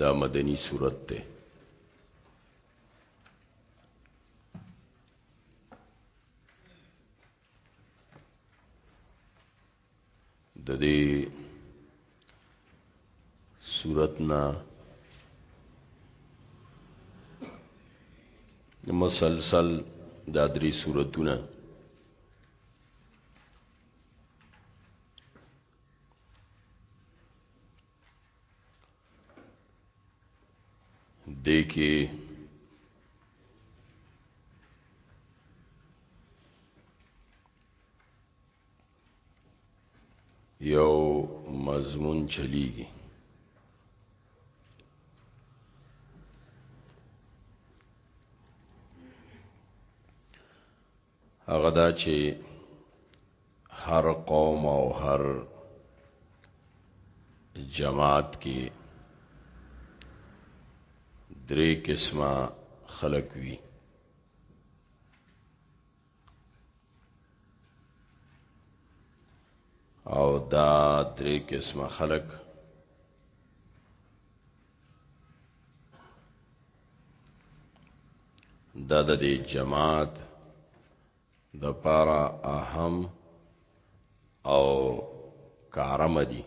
دا مدنی صورت ته د دې صورتنا مسلسل دا درې صورتونه دې کې یو مضمون چلیږي هغه دا چې هر قوم او هر جماعت کې درې قسمه خلق وي او دا درې قسمه خلق دا د دې جماعت د پارا اهم او کارم دي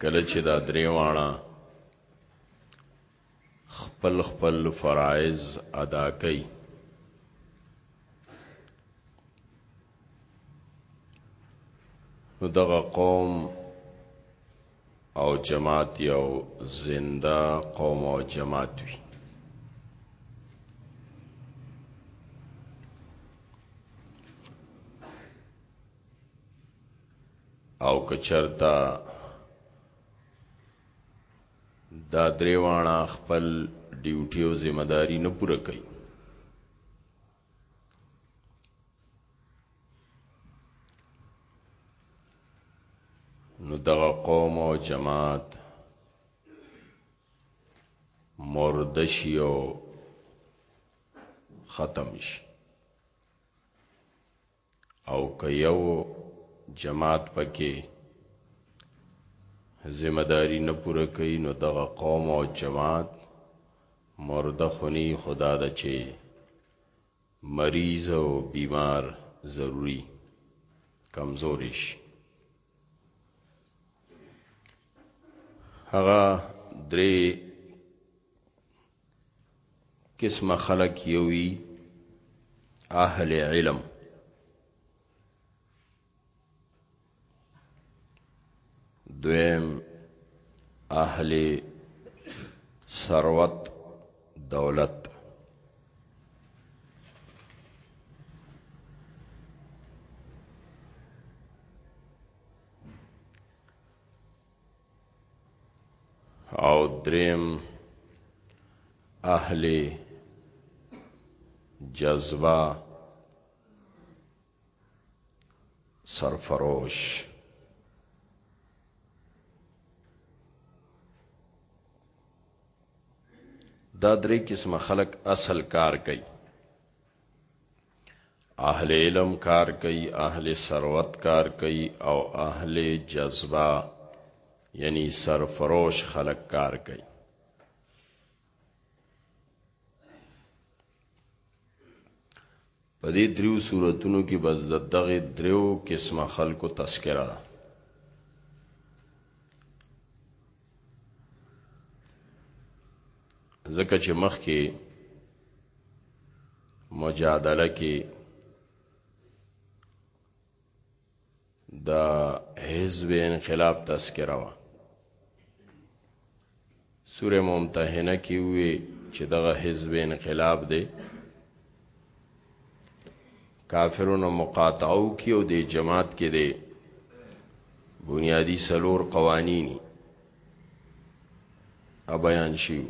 کله چې دا درې واړه خپل خپل فرائض ادا کوي نو دغه قوم او جماعت یو زنده قوم او جماعت وي او کچرتا دا درې واړه خپل ډیوټي او ذمہ داری نه پوره کوي نو دغه قوم او جماعت مردشی او ختم شي او که یو جماعت پکې ذمه داری نه پوره کوي نو دغه قوم او جماعت مرده خونی خدا ده چې مریض او بیمار ضروری کمزوریش هغه درې قسم خلق یوی اهل علم دویم اهل ثروت دولت او دریم اهل جذبه سرفروش دا درې قسمه خلق اصل کار کوي اهل علم کار کوي اهل ثروت کار کوي او اهل جذبه یعنی سرفروش خلق کار کوي په دې دریو صورتونو کې بس دغه دریو قسمه خلکو تذکرہ ده ځکه چې مخ کې مجادله کې د حزب انقلاب تذکره وا سوره ممتحنه کې وی چې دغه حزب انقلاب دی کافرونو مقاطعه وکي او د جماعت کې دی بنیادی سلور قوانینی بیان شیو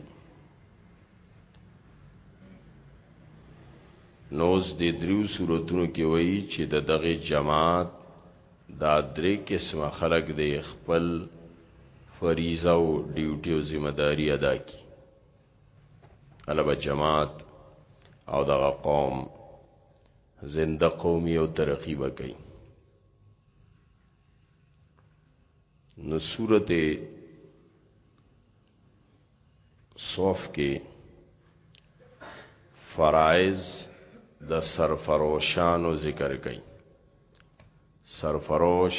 نوز د دریو صورتونو کې وایي چې د دغه جماعت دا درې قسمه خلق د خپل فریضه او ډیوټي او ذمہ داری ادا کړي الله به جماعت او دغه قوم زنده قومي او ترقی وکړي نو سورته صوف کې فرائض د سرفروشانو ذکر کړي سرفروش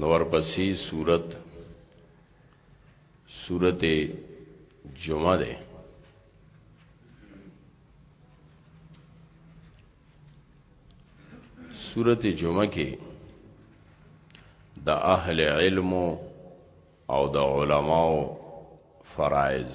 نور پسې صورت صورت جمعه ده صورت جمعه کې د اهل علم او د علماو فرائض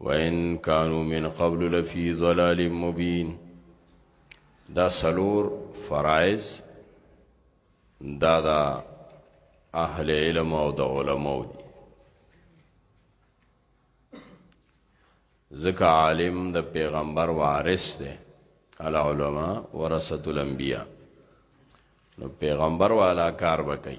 وان كانوا من قبل لفي ضلال مبين دا سلور فرائض دا دا اهل علم او د علماء دي ځکه عالم د پیغمبر وارث دی العلماء ورثه الانبیاء نو پیغمبر والا کار وکي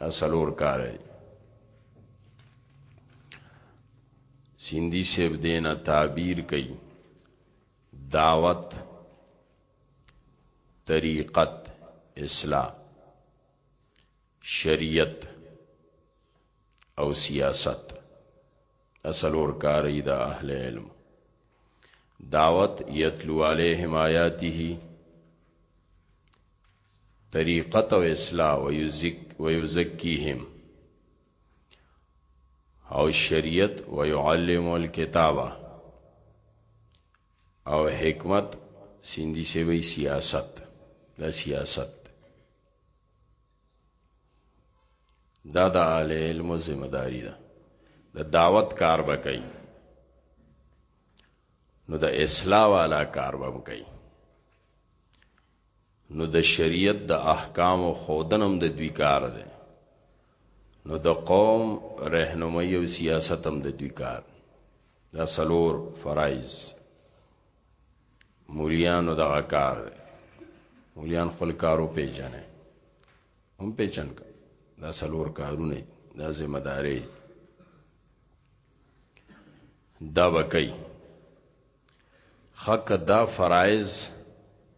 اسلور کاری سیندی سیب دینا تعبیر کئی دعوت طریقت اصلاح شریعت او سیاست اسلور کاری دا اهل علم دعوت یتلو علیہم آیاتی ہی طریقت او اصلاح ویزکیهم او شریعت ویعلم الكتابه او حکمت سیندی سے وی سیاست دا سیاست دا د اهل علم ذمہ داری ده دا د دعوت کار به کوي نو د اصلاح والا کار به کوي نو د شریعت د احکامو ښودنه هم د دوی کار دی، نو د قوم رهنمایي او سیاست هم د دوی کار دی. دا څلور فرایض مولیانو دغه کار دی مولیان خپل کارو پیژنې هم پیژن کا دا څلور کارونه دا ذمہ داري دا وکي حق دا فرایض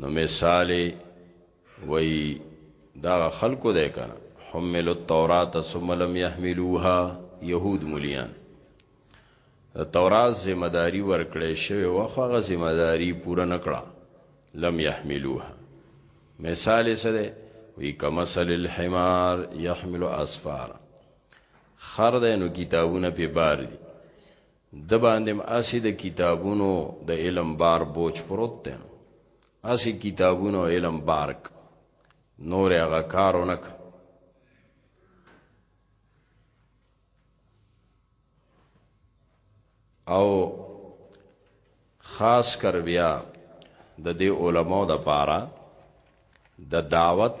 نو مثال وی دا خلکو ده کنه حمل التورات ثم لم يحملوها يهود مليان تورات ذمہ داری ورکړې شوی وخغه ذمہ داری پوره نکړه لم يحملوها مثال سره وی کمثل الحمار يحمل اسفار خر ده نو کتابونه په بار دي دباندې هم هسې د کتابونو د علم بار بوج پروت دی نو هسې کتابونو علم بارک نور هغه کارو نک او خاص کر بیا د دې علماو د پاره د دعوت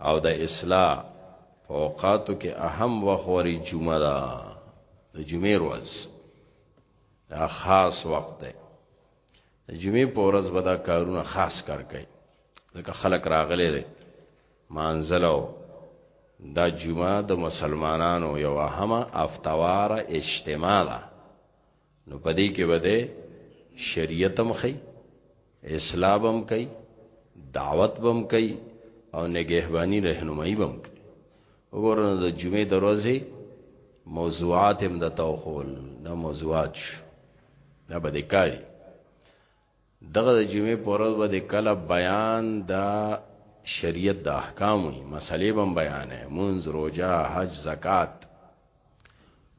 او د اصلاح په اوقاتو کې اهم وخت وري جمعه ده د جمعې ورځ دا خاص وخت دی د جمعې په ورځ به دا کارونه خاص کار کوي ځکه خلک راغلي دي مانځلو دا جمعه د مسلمانانو یو اهمه افتوار اجتماع ده نو پدې کې بده شریعت هم خي اسلام هم کوي دعوت بم کوي او نگهبانی رهنمایي بم کوي وګورئ د جمعې دروازې موضوعات هم د توخول نه موضوعات نه بده کاری دغه د جمعې په ورځ به د کله بیان د شریعت د احکام وي مسلې بم بیانې مونږ روزه حج زکات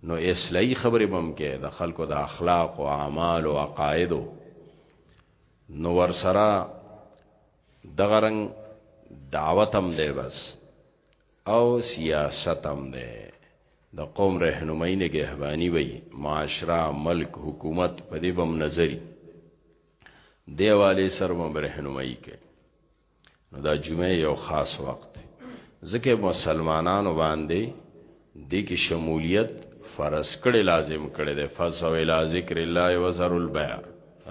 نو اصلاحي خبرې بم کې د خلکو د اخلاق او اعمال او عقاید نو ورسره دغه رنګ دعوت هم دی بس او سیاست هم ده د قوم رهنمایي نگهبانی وي معاشره ملک حکومت په دې بم نظری دیواله سر بم رهنمایي کوي نو دا جمعه یو خاص وخت ځکه مسلمانانو باندې د کې شمولیت فرض کړي لازم کړي ده فصو الی ذکر الله و ذر البیع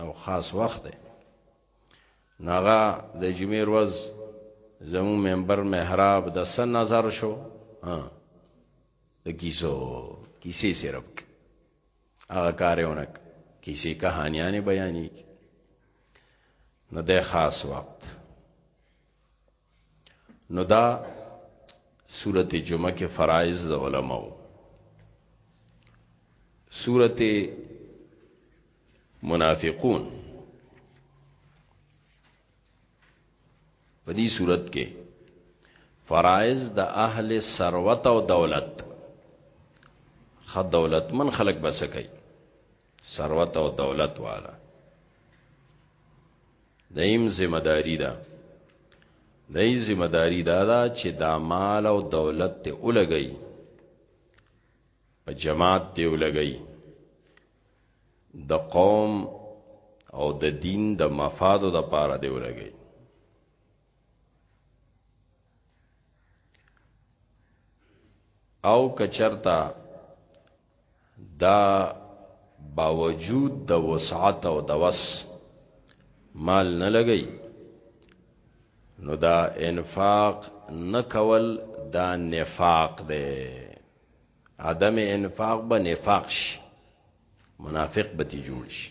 او خاص وخت ده ناغا د جمعې ورځ زمو ممبر محراب د سن نظر شو ها د کیسو کیسې صرف هغه کارونه کیسې کہانیاں بیانې نو د خاص وخت نو دا سورت جمعه کې فرائض د علماو سورت منافقون په دې سورت کې فرائض د اهل ثروت او دولت خد دولت من خلق بسکای ثروت او دولت والا دایم ذمہ داری ده دای ذمہ داری دا ده چې دا مال او دولت ته ولګي په جماعت ته ولګي د قوم او د دین د مفادو د پاره دی ولګي او کچرتا دا باوجود د وسعت او د وس مال نه لګي نو دا انفاق نکول دا نفاق دی عدم انفاق به نفاق شي منافق به تی جوړ شي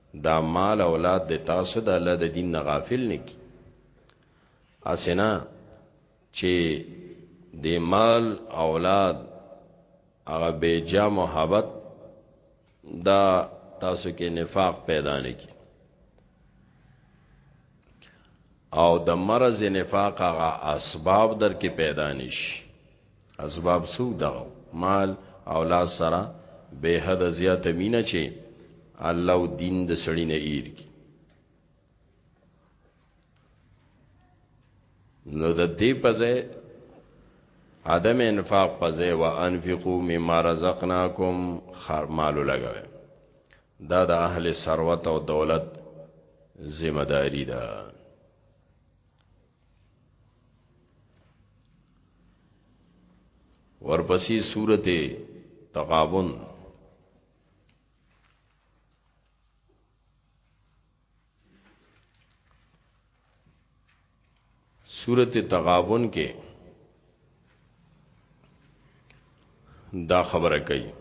دا مال اولاد د تاسو د الله د دین نه غافل نه کی اسنه چې د مال اولاد هغه به جا محبت دا تاسو کې نفاق پیدا نه کی او د مرض نفاق هغه اسباب در کې پیدا نشي اسباب څو دغو مال اولاد سره به حد زیات مینه چي الله او دین د سړی نه ایر کی نو د دې پځه عدم انفاق پځه وا انفقو مما رزقناکم خر مالو لګوي دا د اهل ثروت او دولت ذمہ داری ده دا ورپسې سورته تغابن سورت تغابن کې دا خبره کوي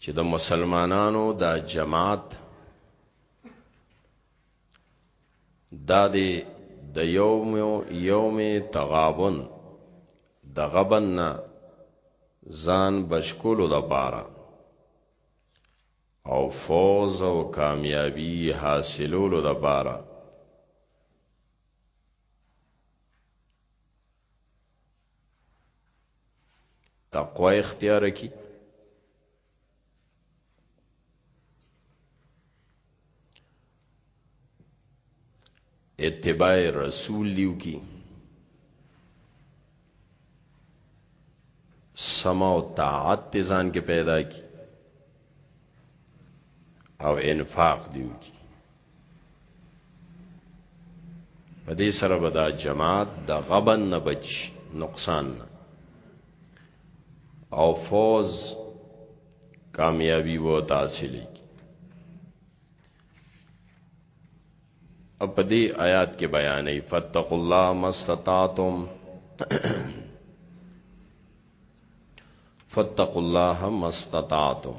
چې د مسلمانانو دا جماعت دا دی د یوم یوم تغابن د غبن نه ځان بشکولو د پاره او فوز او کامیابی حاصلولو د پاره تقوا اختیار کی اتباع رسول لیو کی سما او طاعت تزان کې پیدا کی او انفاق دیو کی په دې سره به دا جماعت د غبن نه بچ نقصان نه او فوز کامیابی و تحصیلی کی اب په دې آیات کې بیانې فتق الله مستطاعتم فتق الله مستطاعتم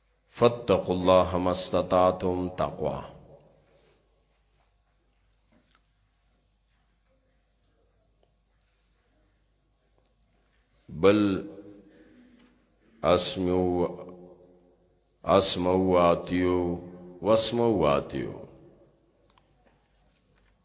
فتق الله ما استطعتم تقوا بل اسمو اسمو واتیو واسمو واتیو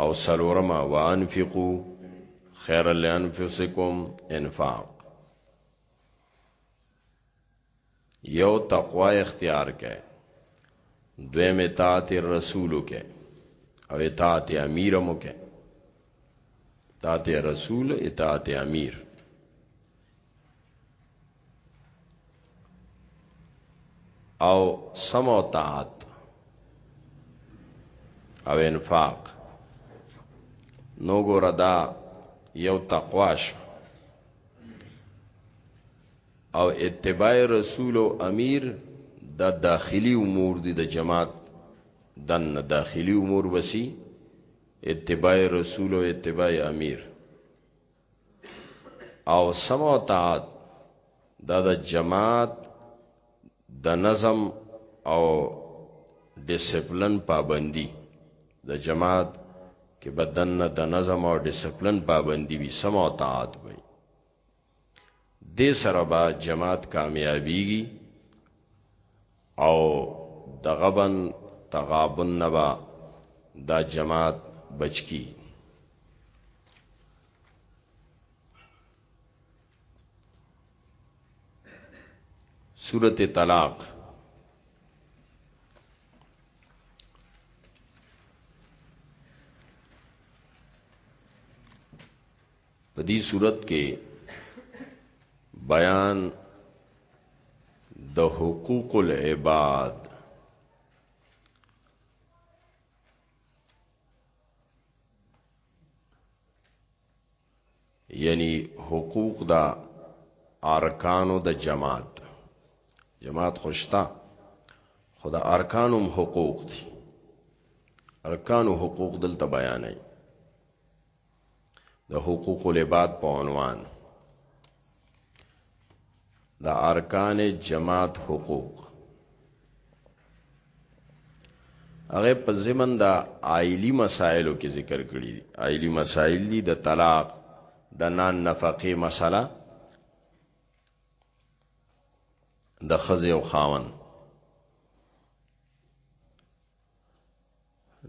او څلورمه وانفقو خیر لانفسکم انفاق یو تقوا اختیار کئ دویم اطاعت رسولو کئ او اطاعت امیر مو کئ اطاعت رسول اطاعت امیر او سم او طاعت او انفاق نو ګور دا یو تقوا شو او اتباع رسول او امیر دا داخلی امور دي د جماعت دن داخلی امور وسی اتباع رسول او اتباع امیر او سمع او طاعت دا د جماعت د نظم او ډیسپلن پابندی د جماعت کې بدن د نظم او ډیسپلن پابندی وي سمع او طاعت وي دې سره به جماعت کامیابیږي او د غبن تغابن نه به دا جماعت بچکی سورت طلاق په دې صورت کې بیان د حقوق العباد یعنی حقوق دا ارکانو د جماعت جماعت خوشتا خدا ارکانم حقوق دي ارکانو حقوق دلته بیانای د حقوق العباد په عنوان د ارکان جماعت حقوق هغه په زمن د عائلی مسائلو کې ذکر کړی دي عائلی مسائل دي د طلاق د نان نفقه مسله د خزه او خاون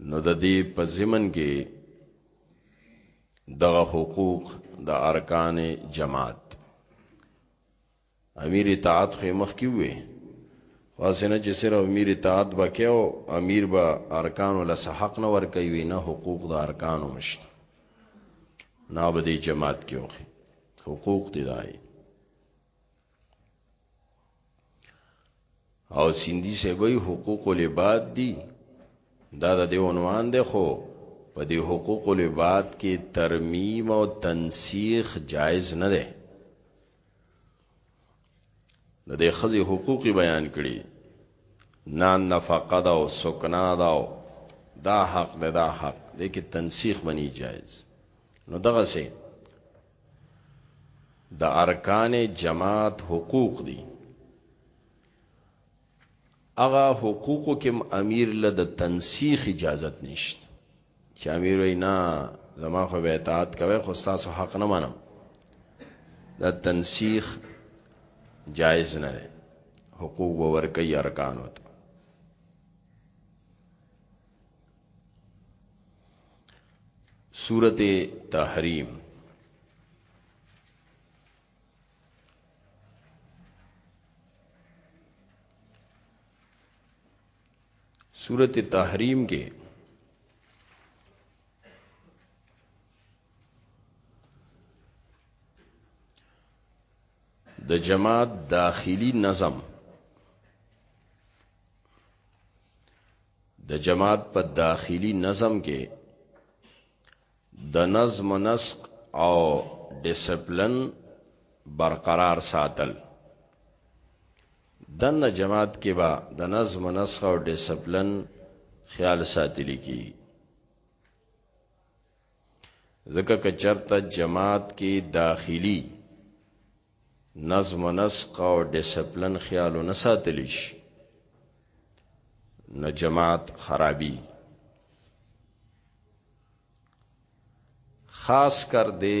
نو د دې په زمن کې دغه حقوق د ارکان جماعت امیر اطاعت خو مخ کې وې واسنه چې سره امیر اطاعت وکاو امیر به ارکان له حق نه ور کوي نه حقوق د ارکان مشت نه به د جماعت کې وخی حقوق دی دای او سیندی سیبوی حقوق العباد دی دا د دیو عنوان دی خو په دی حقوق العباد کې ترمیم او تنسیخ جایز نه دی د دې خزي حقوق بیان کړي نان نفقه دا او سکنا دا او دا حق دا, دا حق دې کې تنسیخ بنی جایز نو دغه سه د ارکان جماعت حقوق دي اغا حقوقو کم امیر له د تنسیخ اجازت نشت چې امیر وی نه زما خو به اطاعت کوي خو تاسو حق نه منم دا تنسیخ جایز نه دی حقوق به ورکي ارکان وته سورت تحریم سورت تحریم کې د جماعت داخلی نظم د جماعت په داخلي نظم کې د نظم نسق او ډیسپلن برقرار ساتل دنه جماعت کې با د نظم نسق او ډیسپلن خیال ساتلی کی ځکه که چرته جماعت کې داخلي نظم و نسق او ډیسپلن خیالو نه ساتلی شي نو جماعت خرابي خاص کر دې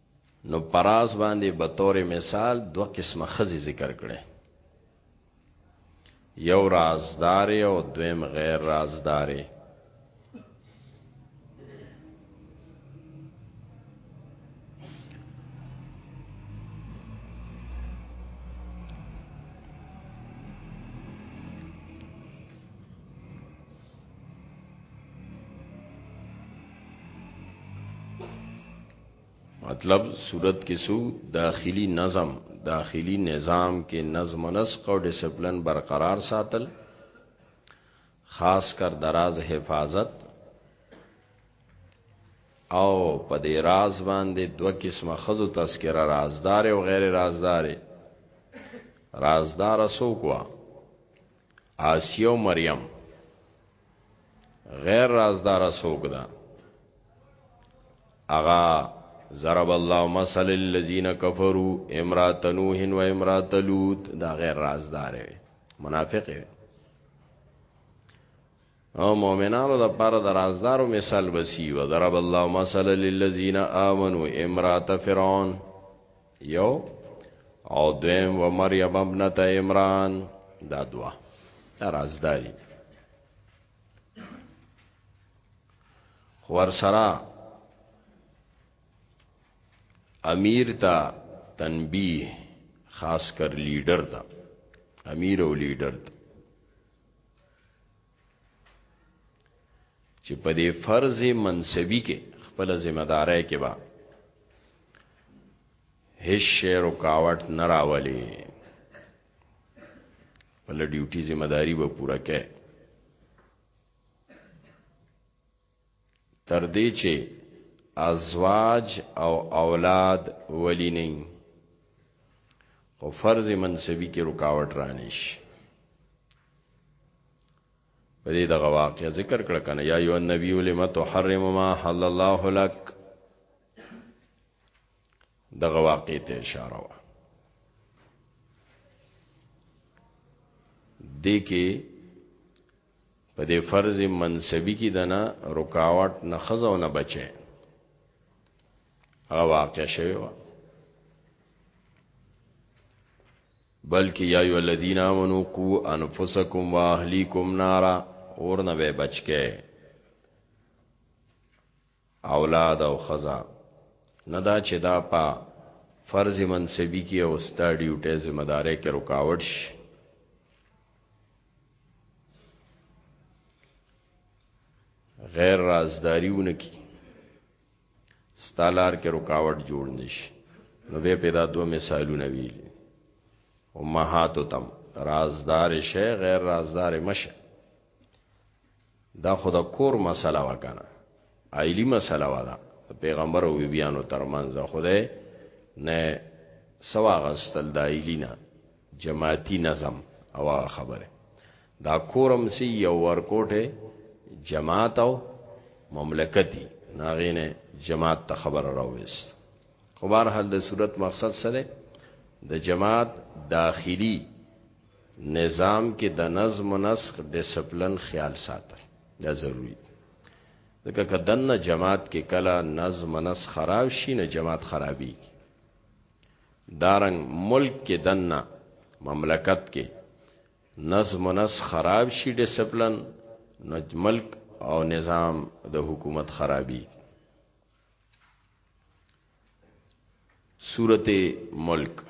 نو پراس باندې به تور مثال دو قسمه خزي ذکر کړي یو رازدار او دویم غیر رازدار مطلب صورت کې سو داخلي نظم داخلي نظام کې نظم و نسق او ډیسپلین برقرار ساتل خاص کر دراز حفاظت او په دې راز باندې دوه قسمه خزو تذکرہ رازدار او غیر رازدار رازدار سو کوا آسیو مریم غیر رازدار سوګ دا اغا ضرب الله مثل للذین کفروا امرات نوح و امرات لوط دا غیر رازدار وي منافق وي او مؤمنانو د پاره د رازدارو مثال وسی و ضرب الله مثل للذین آمنوا امرات فرعون یو او دویم و مریم ابنت عمران دا دوا دا رازداری ورسرا امیر تا تنبیه خاص کر لیډر تا امیر او لیډر تا چې په دې فرض منصبي کې خپل ذمہ داري کې با هیڅ شی رکاوټ نه راولي خپل ډیوټي ذمہ داری به پوره کړي تر دې چې ازواج او اولاد ولی نه خو فرض منصبی کې رکاوټ رانیش په دې دغه واقعیا ذکر کړ کنه یا یو نبی لم تحرم ما حل الله لك دغه واقع ته اشاره و دې کې په دې فرض منصبی کې دنا رکاوټ نه خزو نه بچي هغه واقع شوی و بلکې یا ای الذین آمنو قو انفسکم واهلیکم نارا اور نه بچکه اولاد او ښځه نه دا چې دا په فرض منصبی کې او ستا ډیوټه ذمہ دارې کې رکاوټ شي غیر رازداریونه کی ستالار کې رکاوټ جوړ نشي نو به پیدا دوه مثالونه ویل امهات تم رازدار شه غیر رازدار مشه دا خو د کور مسله وه کنه عائلی مسله وه دا پیغمبر او بیبیانو ترمنځ خدای نه سوا غستل د عائلی نه جماعتی نظم او خبره دا کورم سی یو ورکوټه جماعت او مملکتی ناغینه جماعت ته خبر راوست خو بهر حال د صورت مقصد سره د جماعت داخلی نظام کې د نظم و نسق ډیسپلن خیال ساتل دا ضروری ځکه که دنه جماعت کې کله نظم و نسق خراب شي نه جماعت خرابي دارنګ ملک کې دنه مملکت کې نظم و نسق خراب شي ډیسپلن نو ملک او نظام د حکومت خرابي سورت ملک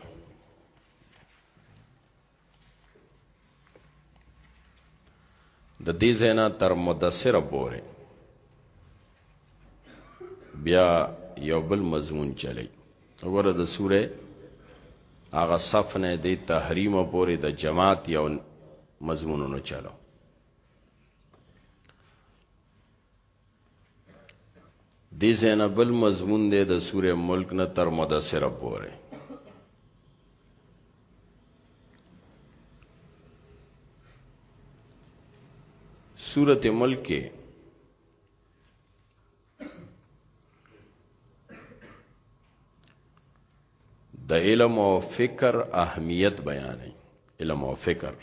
د دې زینا تر مدثر پورې بیا یو بل مضمون چلی وګوره د سوره هغه صف نه دی تحریم پورې د جماعت یو مضمونونو چلو دی زینا بل مضمون دی د سوره ملک نه تر مدثر پورې سوره ملک کې د علم او فکر اهمیت بیانې علم او فکر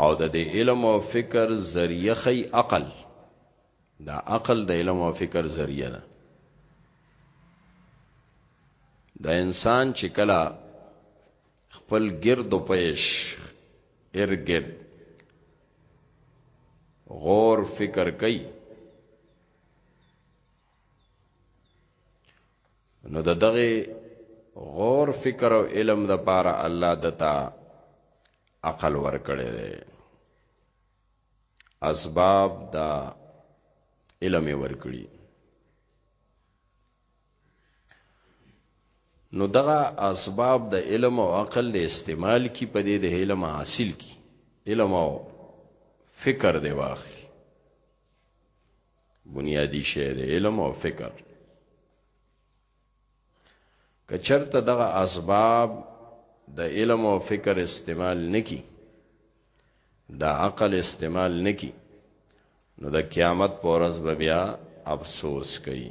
او د دې علم او فکر ذریعہ خی عقل دا عقل د علم او فکر ذریعہ ده د انسان چې کلا خپل گرد او پیش ارګرد غور فکر کوي نو د دغه غور فکر او علم د پاره الله دتا عقل ورکړي دي اسباب دا علم ورکړي نو دغه اسباب د علم او عقل له استعمال کی په دې د علم حاصل کی علم او فکر دی واخلي بنیادی شی دی علم او فکر کچرته دغه اسباب د علم او فکر استعمال نکی د عقل استعمال نکی نو د قیامت پر ورځ بیا افسوس کوي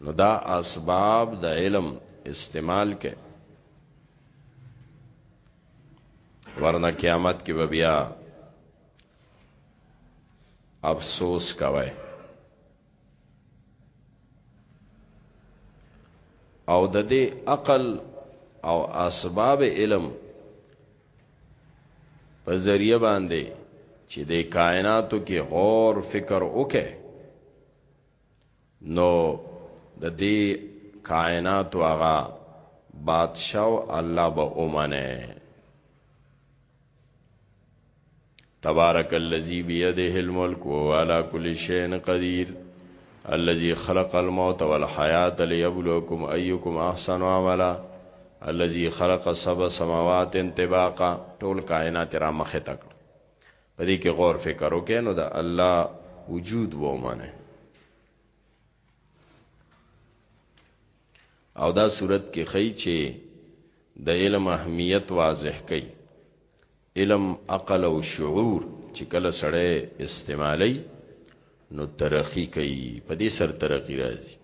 نو دا اسباب د علم استعمال کې ورنه قیامت کې به بیا افسوس کوي او د دې عقل او اسباب علم په ذریعہ باندې چې د کائناتو کې غور فکر وکړي نو د دې کائنات واغا بادشاہ الله به اومنه تبارک الذی بيدیه الملک و علا کل شیء قدیر الذي خلق الموت والحیات ليبلوکم ایکم احسن عملا الذي خلق سبع سماوات طباقا ټول کائنات را مخه تک په دې کې غور فکر وکړئ نو د الله وجود و ومنه او دا صورت کې خی چې د علم اهمیت واضح کړي علم عقل او شعور چې کله سړی استعمالي نو ترقی کوي په دې سر ترقی راځي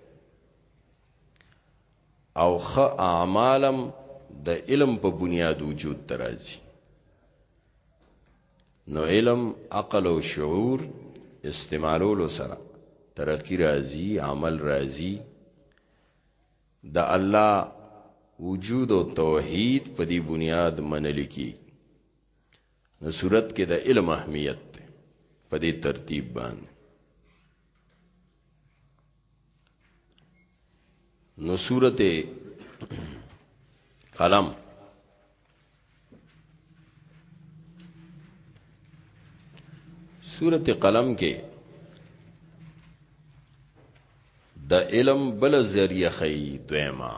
او خ اعمالم د علم په بنیاد وجود ترازی نو علم عقل او شعور استعمالولو سره ترقی راځي عمل راځي د الله وجود او توحید په دې بنیاد منل کی نو صورت کې د علم اهمیت په دې ترتیب باندې نو صورت قلم صورت قلم کې د علم بل ذریعہ خی دویما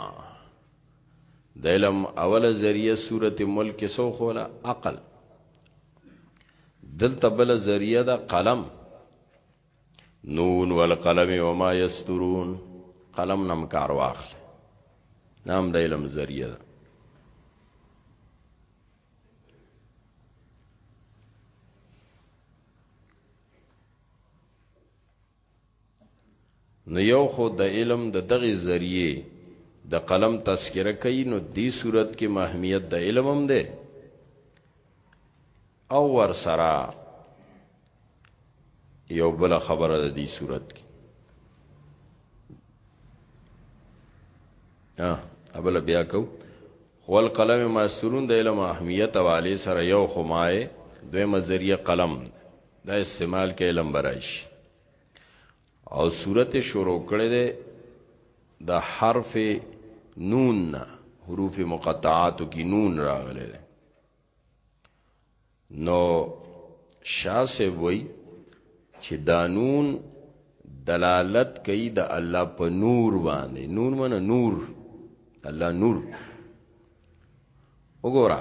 د علم اول ذریعہ صورت ملک سو خولا عقل دلته بل ذریعہ د قلم نون والقلم وما یسترون قلم نم کار واخل نام د علم ذریعہ ده نو یو خو د علم د دغه ذریعه د قلم تذکره کوي نو دی صورت کې مهمیت د علم هم ده او ور سره یو بل خبره د دې صورت کې ها ابل بیا کو خول قلم ماسترون د علم اهمیت والے سره یو خمای دوی مزریه قلم دا استعمال کې علم برایش او صورت شروع کړي ده د حرف نون حروف مقطعات کی نون راغله نو شاسه وی چې دانون دلالت کوي د الله په نور باندې نور منه نور الله نور وګوره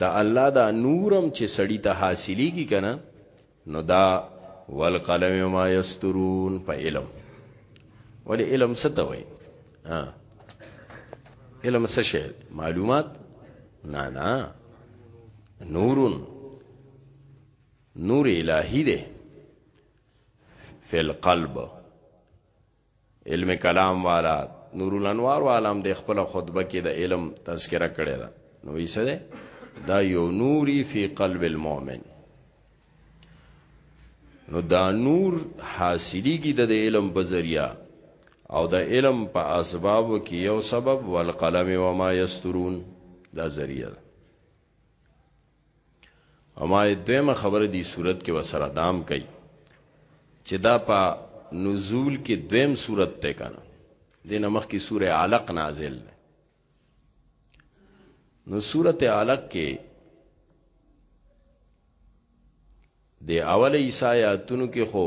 د الله دا نورم چې سړی ته حاصلېږي کنه نو دا والقلم وما یسترون په علم ولی علم څه ته وای علم څه شی معلومات نه نه نورون نور الهی ده فی القلب علم کلام والا نور الانوار والا هم د خپل خطبه کې د علم تذکرہ کړی دا نو یې څه ده دا یو نوري فی قلب المؤمن نو دا نور حاصلېږي د علم په ذریعہ او د علم په اسبابو کې یو سبب والقلم وما یسترون دا ذریعہ اما دویمه خبره دی صورت کې وسره دام کوي چې دا په نزول کې دویم صورت ته کنه دین مخ کې سوره علق نازل ده نو سوره علق کې د اول عیسی آیاتونو کې خو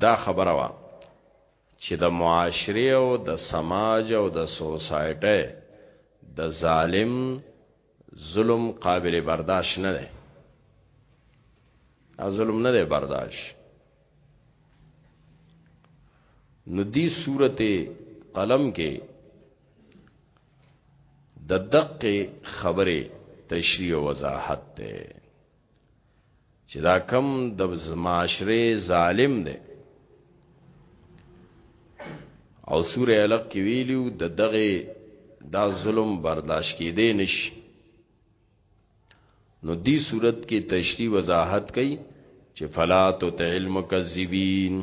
دا خبره وه چې د معاشري او د سماج او د سوسایټي د ظالم ظلم قابل برداشت نه دی ا ظلم نه دی برداشت نو دی سورته قلم کې د دقه خبره تشریح وضاحت ته چې دا کم د معاشره ظالم دی او سوره علق کې ویلو د دغه دا ظلم برداشت کېدې نشي نو دی صورت کې تشریح وضاحت کړي چې فلا تطع المکذبین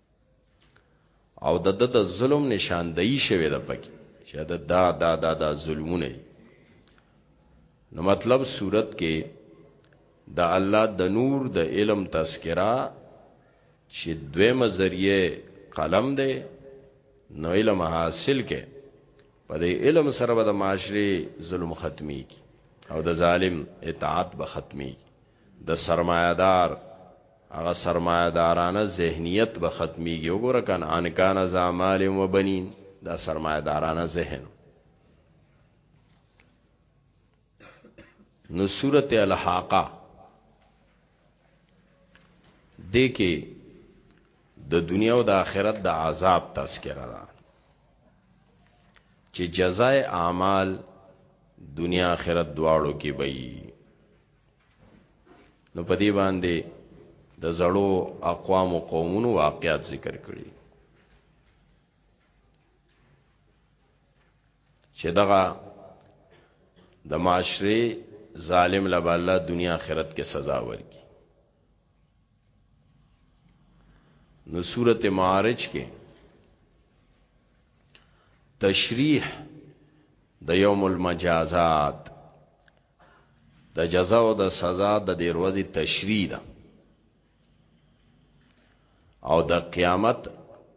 او د د د ظلم نشاندهی شوی د پکې چې دا دا دا دا, دا ظلمونه نو مطلب صورت کې د الله د نور د علم تذکرہ چې دویمه ذریعہ قلم دی نو علم حاصل کې په دې علم سره به د معاشري ظلم ختمي او د ظالم اطاعت به ختمي د سرمایه دار هغه سرمایه دارانه ذهنیت به ختمیږي وګوره کان ان کان ذا مال و بنین دا سرمایه دارانه ذهن نو صورت الحاقه دې کې د دنیا او د آخرت د عذاب تذکرہ ده چې جزای اعمال دنیا آخرت دواړو کې وي نو په دې باندې د زړو اقوام او قومونو واقعات ذکر کړي چې دغه د معاشره ظالم لبا الله دنیا آخرت کې سزا ورکړي نو سورته معارج کې تشریح د یوم المجازات د جزا او د سزا د دې ورځې تشریح ده او د قیامت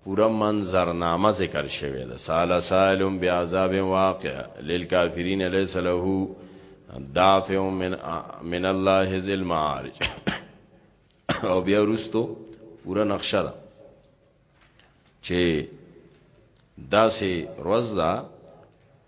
پورا منظرنامه ذکر شوی ده سال سالم بعذاب واقع للکافرین ليس له دافع من من الله ذل معارج او بیا ورستو پورا نقشه ده چې داسې روز ده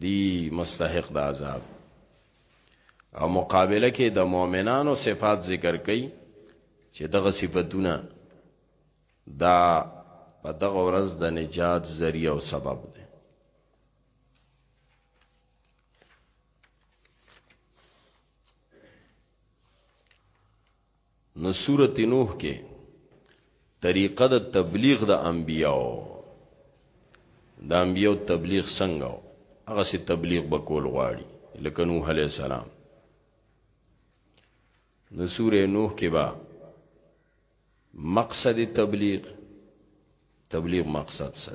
دی مستحق د عذاب او مقابله کې د مؤمنانو صفات ذکر کړي چې دغه صفاتونه دا په دغه ورځ د نجات ذریعہ او سبب دی نو سورة نوح کې طریقه د تبلیغ د انبیاو د انبیاو تبلیغ څنګه و هغه سي تبلیغ به کول غواړي لکه نوح علی السلام نو سوره نوح کې با مقصد تبلیغ تبلیغ مقصد څه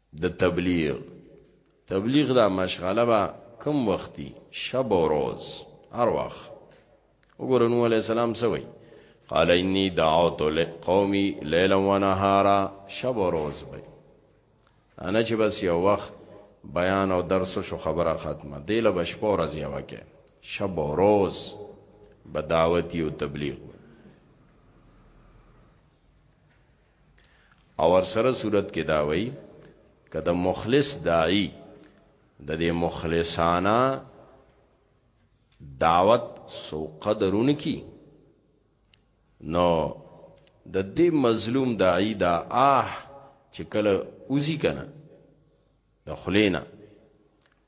د تبلیغ تبلیغ دا مشغله با کم وختی شب و روز هر وخت وګوره نو علی السلام سوی قال انی دعوت لقومی لیلا و نهارا شب و روز بی انا چې بس یو وخت بیان او درس شو خبره ختمه دیل بشپو ورځ یو کې شب و روز بدعوتی او تبلیغ او سره صورت کې دا وای کده مخلص داعی د دې مخلصانه دعوت سو قدرون کی نو د دې مظلوم داعی دا آه چې کله اوزی کنه د خلینا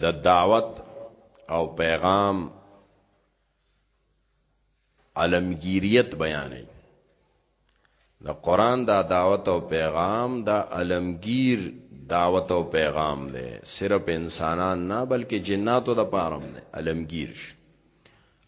د دعوت او پیغام علمگیریت بیانې د قران دا دعوت او پیغام دا علمگیر دعوت او پیغام دی صرف انسانان نه بلکې جناتو د پاره دی علمگیر شي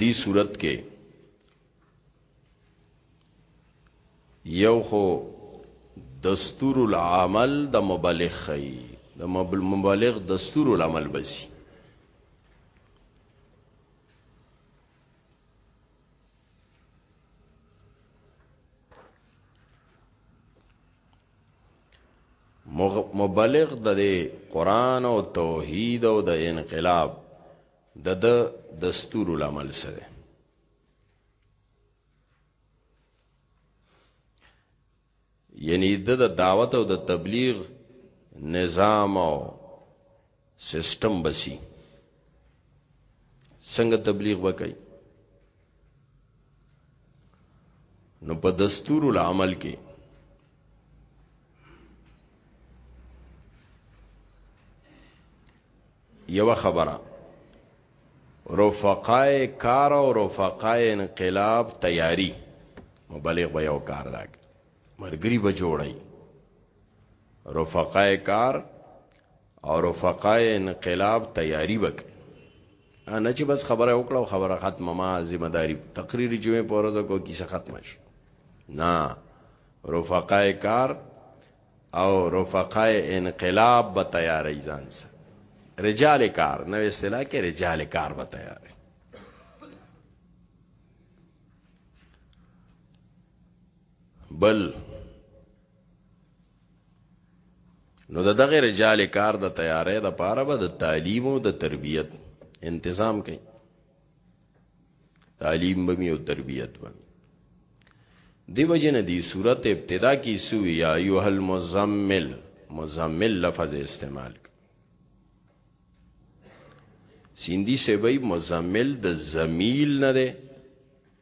دی صورت کې یو خو دستور العمل د مبلغ خی د مبلغ دستور العمل بسی مبلغ د قرآن او توحید او د انقلاب د ده دستور العمل څه دی یعنی د دا دعوت او د دا تبلیغ نظام او سیستم بسی څنګه تبلیغ وکړي نو په دستور العمل کې یو خبره رفقای کار او رفقای انقلاب تیاری مبلغ به یو کار دا مرګری به جوړی رفقای کار او رفقای انقلاب تیاری وکړي نه چې بس خبره وکړه خبره ختمه ما ذمہ داری تقریر جمعې په ورځ کو کیسه ختمه شي نه رفقای کار او رفقای انقلاب به تیاری ځان سره رجال کار نو اصطلاح کې رجال کار به تیاری بل نو د دغه رجال کار د تیارې د پاره به د تعلیم او د تربیت انتظام کوي تعلیم به او تربیت به دی وجنه دی صورت ابتدا کی سوی یا ایها المزمل مزمل لفظ استعمال سیندی سبی مزمل د زمیل نه ده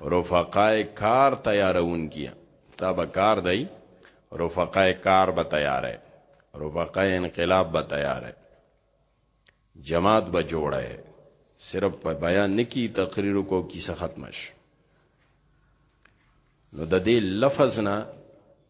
رفقای کار تیارونکیا تا به کار دی رفقای کار به تیارې رفقای انقلاب به تیارې جماعت به جوړه صرف په بیان نکی تقریر کو کیسه ختمش نو د دې لفظ نه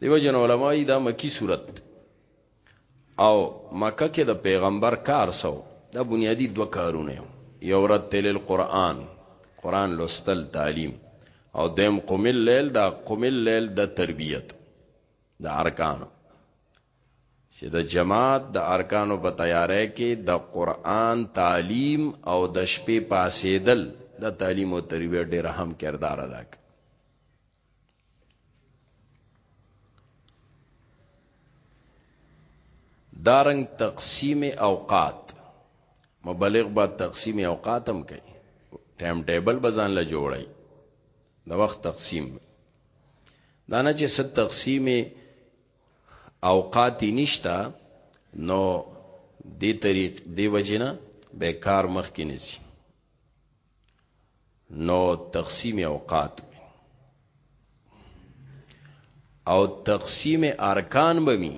دیو جن علمائی دا مکی صورت او مکه کې د پیغمبر کار سو دا بنیادی دو کارونه یو رد تل القرآن قرآن لستل تعلیم او دیم قمل لیل دا قمل لیل د تربیت د ارکانو چې د جماعت د ارکانو په تیارې کې د قران تعلیم او د شپې پاسېدل د تعلیم او تربیه ډېر اهم کردار ادا کوي دارنګ تقسیم اوقات مبلغ با تقسیم اوقات هم کوي ټایم ټیبل بزان له جوړي د وخت تقسیم دا نه چې ست تقسیمه اوقات یې نشته نو دی طریق دی وجنه به کار مخ کې نسی نو تقسیم اوقات او تقسیم ارکان بمی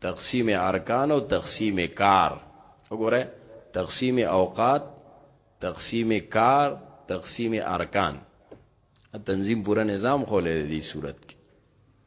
تقسیم ارکان او تقسیم کار وګوره تقسیم اوقات تقسیم کار تقسیم ارکان تنظیم پورا نظام خولې دی صورت کې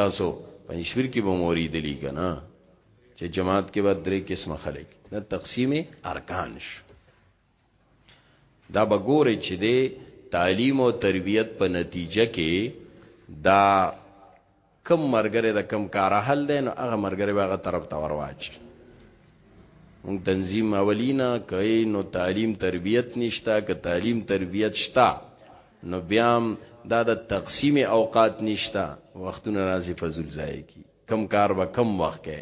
تاسو پنځویر کې به موري دلی کنه چې جماعت کې به درې قسمه خلک دا تقسیم ارکان شو دا بګورې چې د تعلیم او تربیت په نتیجه کې دا کم مرګره د کم کار حل دی نو هغه مرګره به هغه طرف ته ورواچ مون تنظیم اولینا کئ نو تعلیم تربیت نشتا که تعلیم تربیت شتا نو بیا هم دا د تقسیم اوقات نشته وختونه راځي فضول ځای کی کم کار به کم وخت کې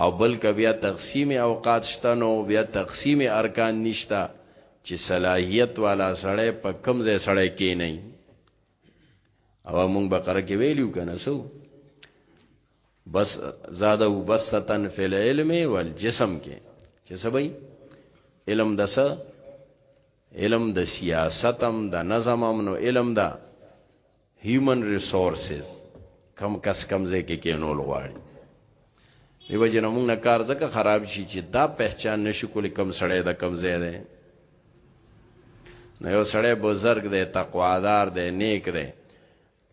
او بلک بیا تقسیم اوقات شته نو بیا تقسیم ارکان نشته چې صلاحیت والا سړی په کم ځای سړی کې نه او موږ بقره کې ویلو کنه سو بس زاده وبستن فی العلم والجسم کې چې سبي علم د څه علم د سیاستم د نظمم نو علم دا هیومن ریسورسز کم کس کم ځای کې کینول غواړي دیو جن موږ نه کار ځکه خراب شي چې دا پہچان نشو کولای کم سړی دا کم ځای دی نو یو سړی بزرگ دی تقوادار دی نیک دی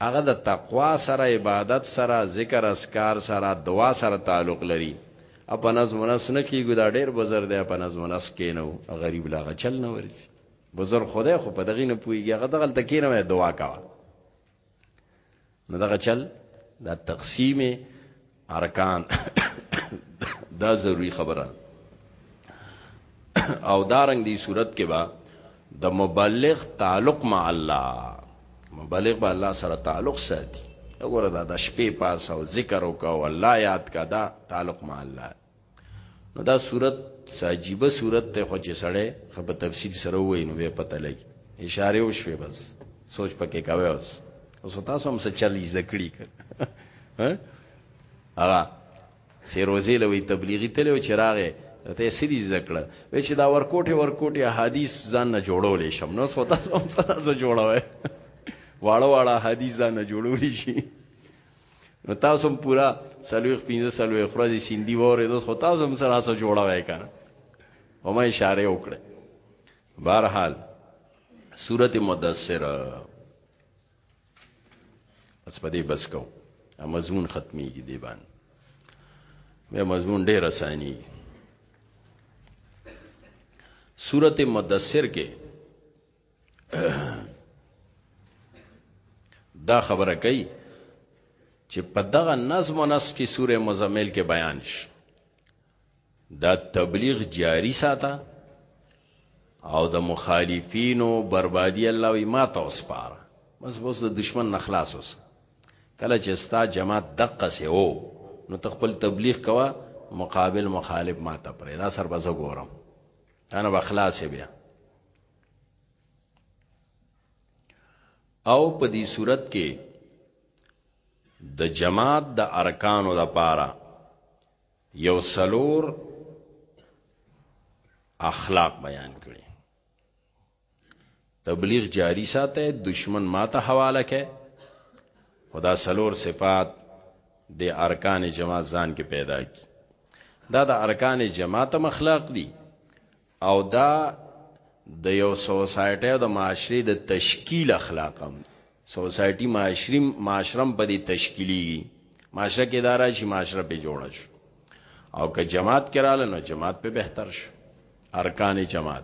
هغه د تقوا سره، عبادت سره، ذکر اذکار سره، دعا سره تعلق لري او په نظم و نسق نه کېږو، دا ډېر بزر دی په نظم و نسق کېنو، غریب له هغه چل نه ورځي، بزر خو دی خو په دغې نه پوهېږي، هغه ته هلته کېنه وایې دعا کوه، نو دغه چل دا تقسیم. ارکان دا ضروری خبره او دارنګ دی صورت کې با د مبلغ تعلق مع الله مبلغ به الله سره تعلق ساتي وګوره دا د شپې پاس او ذکر وکاو الله یاد کا دا تعلق مع الله نو دا صورت ساجيبه صورت ته خو چې سړی خپ تفصیل سره وای نو به پته لګي اشاره وشوي بس سوچ پکې کاوه اوس اوس تاسو هم څه چل زده کړی ها هغه سیروزی لوی تبلیغی تل او چراغه ته سړي زکړه و چې دا ورکوټه ورکوټه حدیث ځان نه جوړول شم نو سو تاسو هم سره جوړوي واړه واړه حدیث ځان نه جوړول شي نو تاسو هم پورا سلوخ پینځه سلوې خورځي سیندي وره دوس خو تاسو هم سره سره جوړه وای کنه او ما اشاره وکړه بهرحال سورته مدثر پس پدې بس کو مضمون ختميږي دی باندې مې مضمون ډېر اساني سورته مدثر کې دا خبره کوي چې په دغه نظم او نسق کې سوره مزمل کې بیان شي دا تبلیغ جاری ساته او د مخالفینو بربادی الله وی ما توسپار بس بس د دشمن نخلاص اوس کله چې ستا جماعت دقه سه وو نو تخپل تبلیغ کوا مقابل مخالف ما ته پرې دا سر بزګورم انا بخلاص بیا او په دې صورت کې د جماعت د ارکانو د پاره یو سلور اخلاق بیان کړي تبلیغ جاری ساته دشمن ماته حواله کړي خدا سلور صفات د ارکان جماعت ځان کې پیدا کی دا د ارکان جماعت مخلق دي او دا د یو سوسایټی او د معاشرې د تشکیل اخلاق هم دی. سوسایټي معاشري معاشره هم په دې تشکیلیږي. معاشره کې دا راشي معاشره پې جوړه شو او که جماعت کې راله نو جماعت پې بهتر شو. ارکان جماعت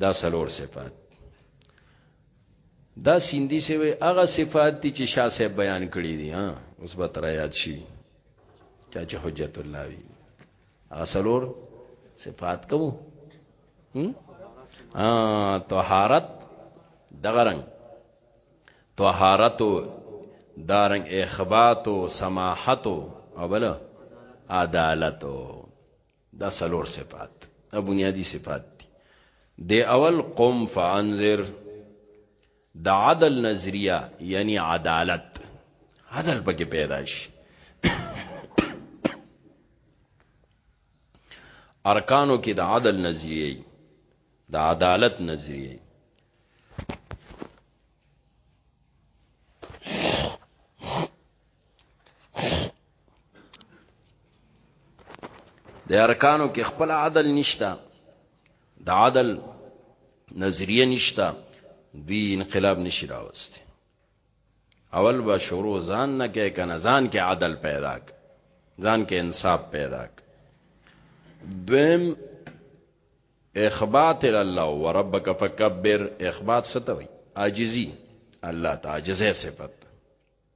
دا سلور صفات دا سیندی سے وی اغا صفات تی چې شاہ صاحب بیان کړی دی ها اوس به تر یاد شي چا چې حجت الله وی اغا سلور صفات کوم هم طهارت دغرنګ طهارت دارنګ اخبات او سماحت او بل عدالت دا سلور صفات دا بنیادی صفات دی دی اول قم فانذر د عدل نظریه یعنی عدالت عدل پکې پیدا شي ارکانو کې د عدل نظریه د عدالت نظریه د ارکانو کې خپل عدل نشتا د عدل نظریه نشتا دوی انقلاب نشي راوست اول به شروع ځان نه کې کنه ځان کې عدل پیدا ک ځان کې انصاف پیدا ک دویم اخبات الله وربک فکبر اخبات ستوي عاجزي الله تعجزه صفت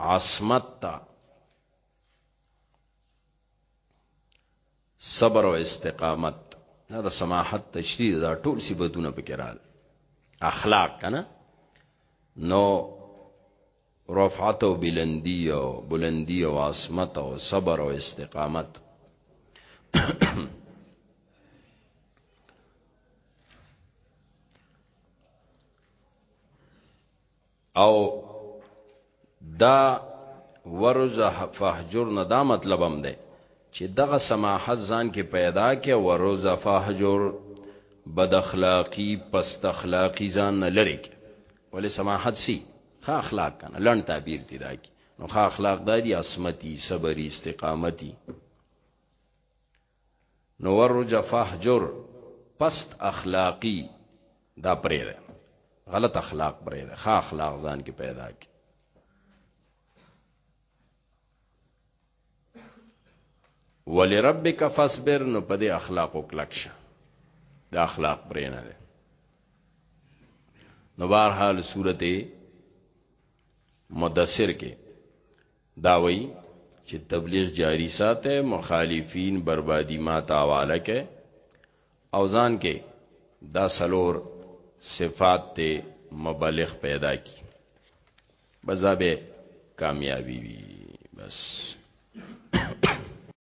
عصمت تا صبر او استقامت دا د سماحت تشریح دا ټول صفاتونه پکې رال اخلاق کنه نو رفعت او بلندی او بلندی او عصمت او صبر او استقامت او دا ورز فهجر نه دا مطلب هم ده چې دغه سماحت ځان کې پیدا کې ورز فهجر بد اخلاقی پست اخلاقی ځان نه لری کې ولې سماحت سی ښه اخلاق کنه لړن تعبیر دی دا کې نو ښه اخلاق دا دی عصمتي صبري استقامتي نو ورج فهجر پست اخلاقی دا پرې ده غلط اخلاق پرې ده ښه اخلاق ځان کې پیدا کی ولربک فاصبر نو په دې اخلاق او کلک شه دا اخلاق پرې نه ده نو بهر حال سورته مدثر کې دا وایی چی تبلیغ جاری ساته مخالفین بربادی ما ته حواله که او ځان که دا سلور صفات ته مبلغ پیدا کی بس دا به کامیابی وی بس